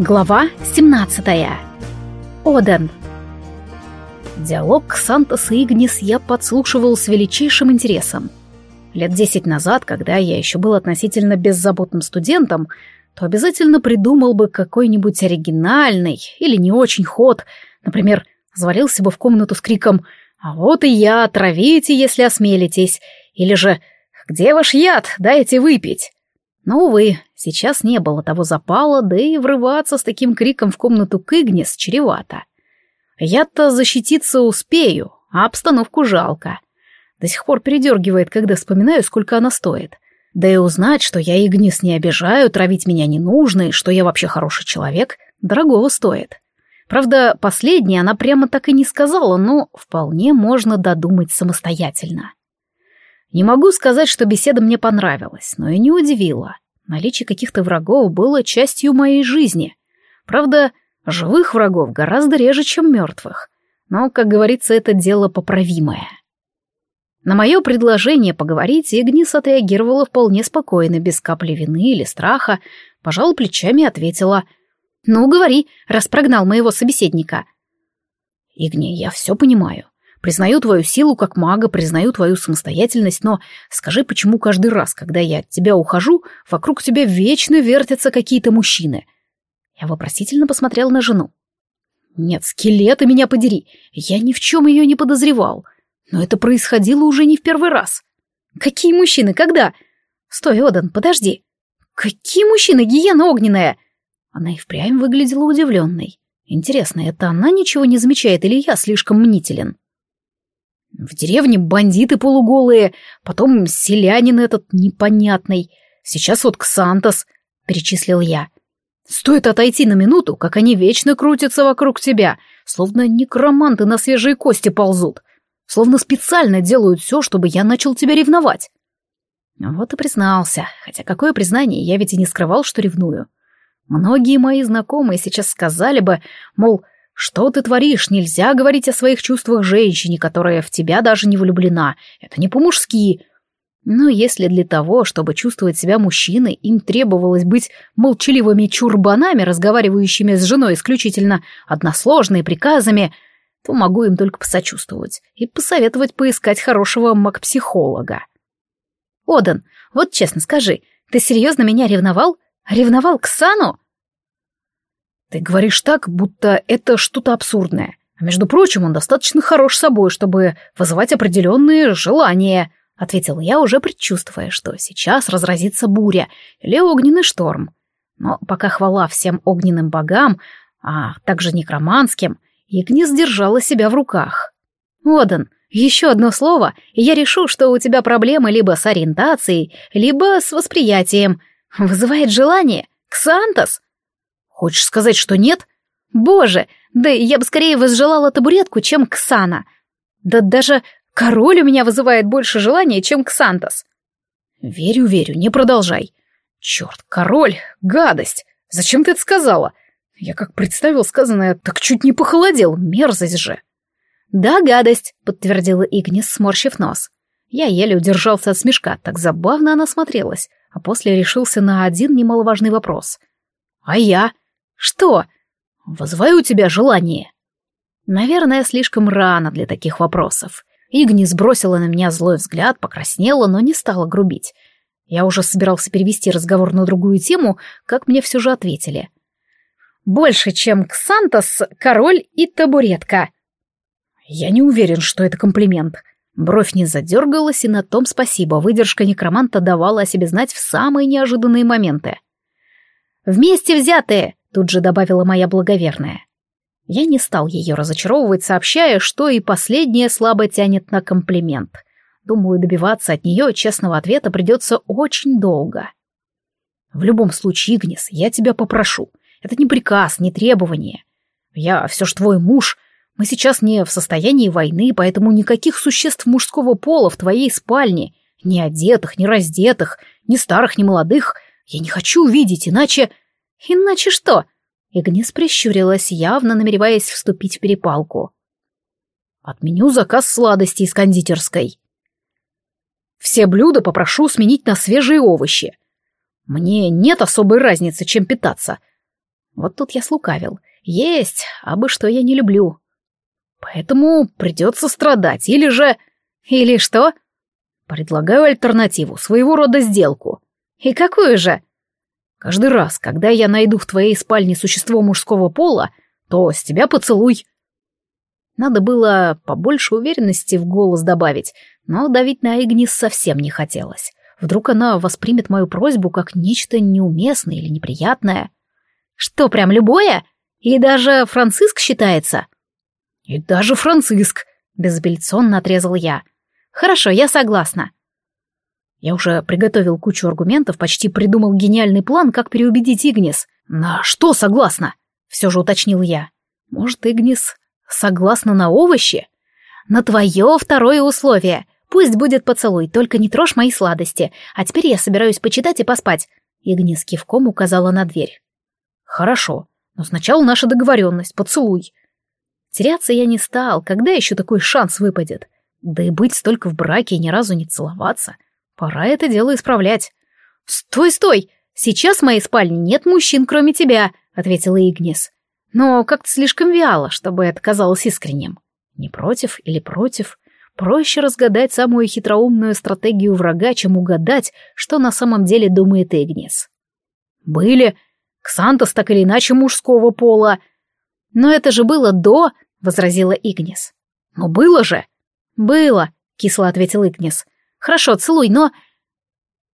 Глава 17. Оден. Диалог Сантос и Игнис я подслушивал с величайшим интересом. Лет десять назад, когда я еще был относительно беззаботным студентом, то обязательно придумал бы какой-нибудь оригинальный или не очень ход, например, завалился бы в комнату с криком «А вот и я, травите, если осмелитесь», или же «Где ваш яд? Дайте выпить». Но, увы, сейчас не было того запала, да и врываться с таким криком в комнату к Игнис чревато. Я-то защититься успею, а обстановку жалко. До сих пор передергивает, когда вспоминаю, сколько она стоит. Да и узнать, что я Игнис не обижаю, травить меня не нужно, и что я вообще хороший человек, дорогого стоит. Правда, последнее она прямо так и не сказала, но вполне можно додумать самостоятельно. Не могу сказать, что беседа мне понравилась, но и не удивила. Наличие каких-то врагов было частью моей жизни. Правда, живых врагов гораздо реже, чем мертвых. Но, как говорится, это дело поправимое. На мое предложение поговорить Игнис отреагировала вполне спокойно, без капли вины или страха, пожала плечами и ответила. «Ну, говори, раз прогнал моего собеседника». «Игни, я все понимаю. Признаю твою силу как мага, признаю твою самостоятельность, но скажи, почему каждый раз, когда я от тебя ухожу, вокруг тебя вечно вертятся какие-то мужчины?» Я вопросительно посмотрел на жену. «Нет, скелеты меня подери, я ни в чем ее не подозревал. Но это происходило уже не в первый раз. Какие мужчины, когда? Стой, Одан, подожди. Какие мужчины, гиена огненная?» Она и впрямь выглядела удивленной. Интересно, это она ничего не замечает или я слишком мнителен?» В деревне бандиты полуголые, потом селянин этот непонятный, сейчас вот Ксантос, — перечислил я. Стоит отойти на минуту, как они вечно крутятся вокруг тебя, словно некроманты на свежие кости ползут, словно специально делают все, чтобы я начал тебя ревновать. Вот и признался, хотя какое признание, я ведь и не скрывал, что ревную. Многие мои знакомые сейчас сказали бы, мол, «Что ты творишь? Нельзя говорить о своих чувствах женщине, которая в тебя даже не влюблена. Это не по-мужски». Но если для того, чтобы чувствовать себя мужчиной, им требовалось быть молчаливыми чурбанами, разговаривающими с женой исключительно односложными приказами, то могу им только посочувствовать и посоветовать поискать хорошего маг-психолога. «Одан, вот честно скажи, ты серьезно меня ревновал? Ревновал к Сану?» Ты говоришь так, будто это что-то абсурдное. А между прочим, он достаточно хорош собой, чтобы вызывать определенные желания, ответил я, уже предчувствуя, что сейчас разразится буря или огненный шторм. Но пока хвала всем огненным богам, а также некроманским, Игнис держала себя в руках. «Одан, еще одно слово, и я решу, что у тебя проблемы либо с ориентацией, либо с восприятием. Вызывает желание? Ксантос? Хочешь сказать, что нет? Боже, да я бы скорее возжелала табуретку, чем Ксана. Да даже король у меня вызывает больше желания, чем Ксантос. Верю, верю, не продолжай. Черт, король, гадость. Зачем ты это сказала? Я как представил сказанное, так чуть не похолодел, мерзость же. Да, гадость, подтвердила Игнис, сморщив нос. Я еле удержался от смешка, так забавно она смотрелась, а после решился на один немаловажный вопрос. А я? Что? Вызываю у тебя желание. Наверное, слишком рано для таких вопросов. Игни сбросила на меня злой взгляд, покраснела, но не стала грубить. Я уже собирался перевести разговор на другую тему, как мне все же ответили. «Больше, чем Ксантос, король и табуретка». Я не уверен, что это комплимент. Бровь не задергалась, и на том спасибо. Выдержка некроманта давала о себе знать в самые неожиданные моменты. «Вместе взятые!» Тут же добавила моя благоверная. Я не стал ее разочаровывать, сообщая, что и последнее слабо тянет на комплимент. Думаю, добиваться от нее честного ответа придется очень долго. В любом случае, Игнис, я тебя попрошу. Это не приказ, не требование. Я все ж твой муж. Мы сейчас не в состоянии войны, поэтому никаких существ мужского пола в твоей спальне, ни одетых, ни раздетых, ни старых, ни молодых, я не хочу увидеть, иначе... «Иначе что?» Игнис прищурилась, явно намереваясь вступить в перепалку. «Отменю заказ сладостей из кондитерской. Все блюда попрошу сменить на свежие овощи. Мне нет особой разницы, чем питаться. Вот тут я слукавил. Есть, а бы что я не люблю. Поэтому придется страдать, или же... Или что? Предлагаю альтернативу, своего рода сделку. И какую же? Каждый раз, когда я найду в твоей спальне существо мужского пола, то с тебя поцелуй. Надо было побольше уверенности в голос добавить, но давить на Игнис совсем не хотелось. Вдруг она воспримет мою просьбу как нечто неуместное или неприятное. Что, прям любое? И даже Франциск считается? И даже Франциск, безапелляционно отрезал я. Хорошо, я согласна. Я уже приготовил кучу аргументов, почти придумал гениальный план, как переубедить Игнис. На что согласна? Все же уточнил я. Может, Игнис согласна на овощи? На твое второе условие. Пусть будет поцелуй, только не трожь мои сладости. А теперь я собираюсь почитать и поспать. Игнис кивком указала на дверь. Хорошо, но сначала наша договоренность, поцелуй. Теряться я не стал, когда еще такой шанс выпадет? Да и быть столько в браке и ни разу не целоваться. Пора это дело исправлять. «Стой, стой! Сейчас в моей спальне нет мужчин, кроме тебя», — ответила Игнис. Но как-то слишком вяло, чтобы это казалось искренним. Не против или против? Проще разгадать самую хитроумную стратегию врага, чем угадать, что на самом деле думает Игнис. «Были. Ксантос так или иначе мужского пола». «Но это же было до...» — возразила Игнис. «Но было же!» «Было», — кисло ответил Игнис. «Хорошо, целуй, но...»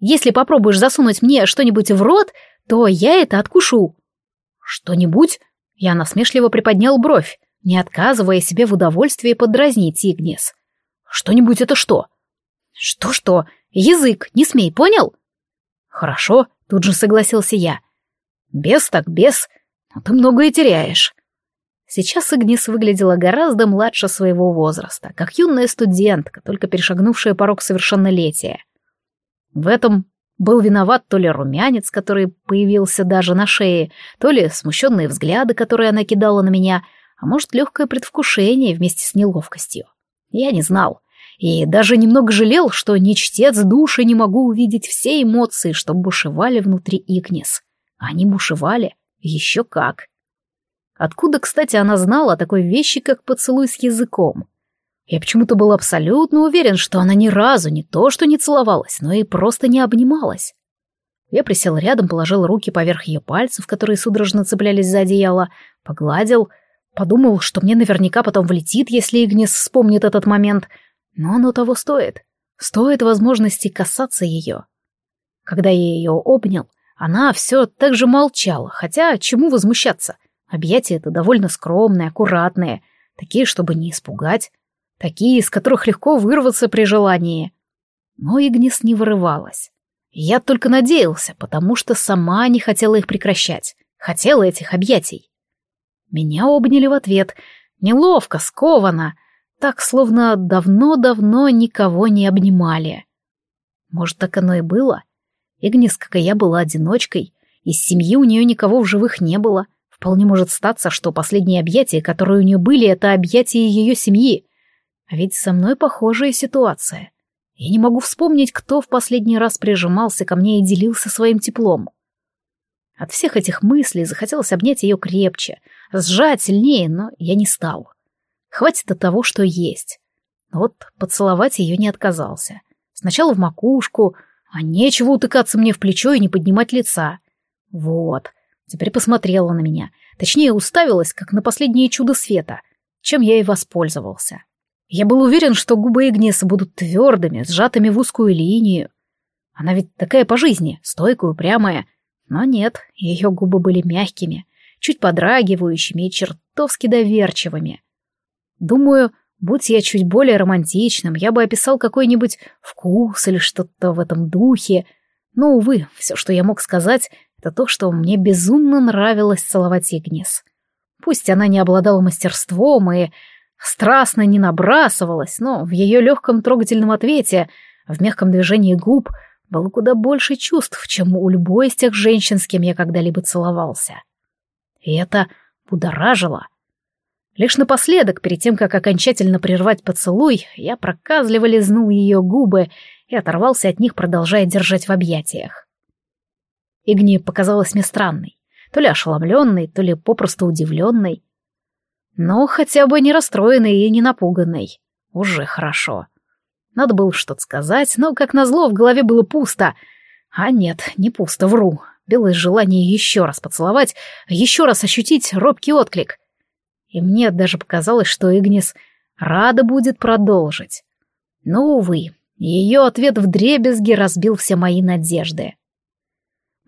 «Если попробуешь засунуть мне что-нибудь в рот, то я это откушу». «Что-нибудь?» Я насмешливо приподнял бровь, не отказывая себе в удовольствии подразнить Игнис. «Что-нибудь это что?» «Что-что? Язык, не смей, понял?» «Хорошо», — тут же согласился я. «Без так без, но ты многое теряешь». Сейчас Игнис выглядела гораздо младше своего возраста, как юная студентка, только перешагнувшая порог совершеннолетия. В этом был виноват то ли румянец, который появился даже на шее, то ли смущенные взгляды, которые она кидала на меня, а может, легкое предвкушение вместе с неловкостью. Я не знал. И даже немного жалел, что не чтец души не могу увидеть все эмоции, что бушевали внутри Игнис. Они бушевали. Еще как. Откуда, кстати, она знала о такой вещи, как поцелуй с языком? Я почему-то был абсолютно уверен, что она ни разу не то что не целовалась, но и просто не обнималась. Я присел рядом, положил руки поверх ее пальцев, которые судорожно цеплялись за одеяло, погладил, подумал, что мне наверняка потом влетит, если Игнис вспомнит этот момент, но оно того стоит. Стоит возможности касаться ее. Когда я ее обнял, она все так же молчала, хотя чему возмущаться? Объятия это довольно скромные, аккуратные, такие, чтобы не испугать, такие, из которых легко вырваться при желании. Но Игнис не вырывалась. Я только надеялся, потому что сама не хотела их прекращать, хотела этих объятий. Меня обняли в ответ, неловко, скованно, так, словно давно-давно никого не обнимали. Может, так оно и было? Игнис, как и я, была одиночкой, из семьи у нее никого в живых не было — Вполне может статься, что последние объятия, которые у нее были, это объятия ее семьи. А ведь со мной похожая ситуация. Я не могу вспомнить, кто в последний раз прижимался ко мне и делился своим теплом. От всех этих мыслей захотелось обнять ее крепче, сжать сильнее, но я не стал. Хватит от того, что есть. вот поцеловать ее не отказался. Сначала в макушку, а нечего утыкаться мне в плечо и не поднимать лица. Вот. Теперь посмотрела на меня, точнее уставилась, как на последнее чудо света, чем я и воспользовался. Я был уверен, что губы Игниса будут твердыми, сжатыми в узкую линию. Она ведь такая по жизни, стойкая, упрямая. Но нет, ее губы были мягкими, чуть подрагивающими и чертовски доверчивыми. Думаю, будь я чуть более романтичным, я бы описал какой-нибудь вкус или что-то в этом духе. Но, увы, все, что я мог сказать, это то, что мне безумно нравилось целовать Игнис. Пусть она не обладала мастерством и страстно не набрасывалась, но в ее легком трогательном ответе, в мягком движении губ было куда больше чувств, чем у любой из тех женщин, с кем я когда-либо целовался. И это будоражило. Лишь напоследок, перед тем, как окончательно прервать поцелуй, я проказливо лизнул ее губы и оторвался от них, продолжая держать в объятиях. Игни показалась мне странной. то ли ошеломленной, то ли попросту удивленной. Но хотя бы не расстроенной и не напуганной. Уже хорошо. Надо было что-то сказать, но, как назло, в голове было пусто. А нет, не пусто, вру. Билось желание еще раз поцеловать, еще раз ощутить робкий отклик. И мне даже показалось, что Игнис рада будет продолжить. Но, увы, ее ответ в дребезги разбил все мои надежды.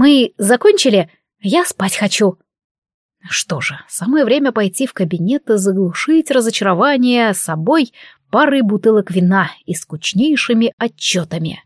«Мы закончили? Я спать хочу». Что же, самое время пойти в кабинет и заглушить разочарование собой парой бутылок вина и скучнейшими отчетами.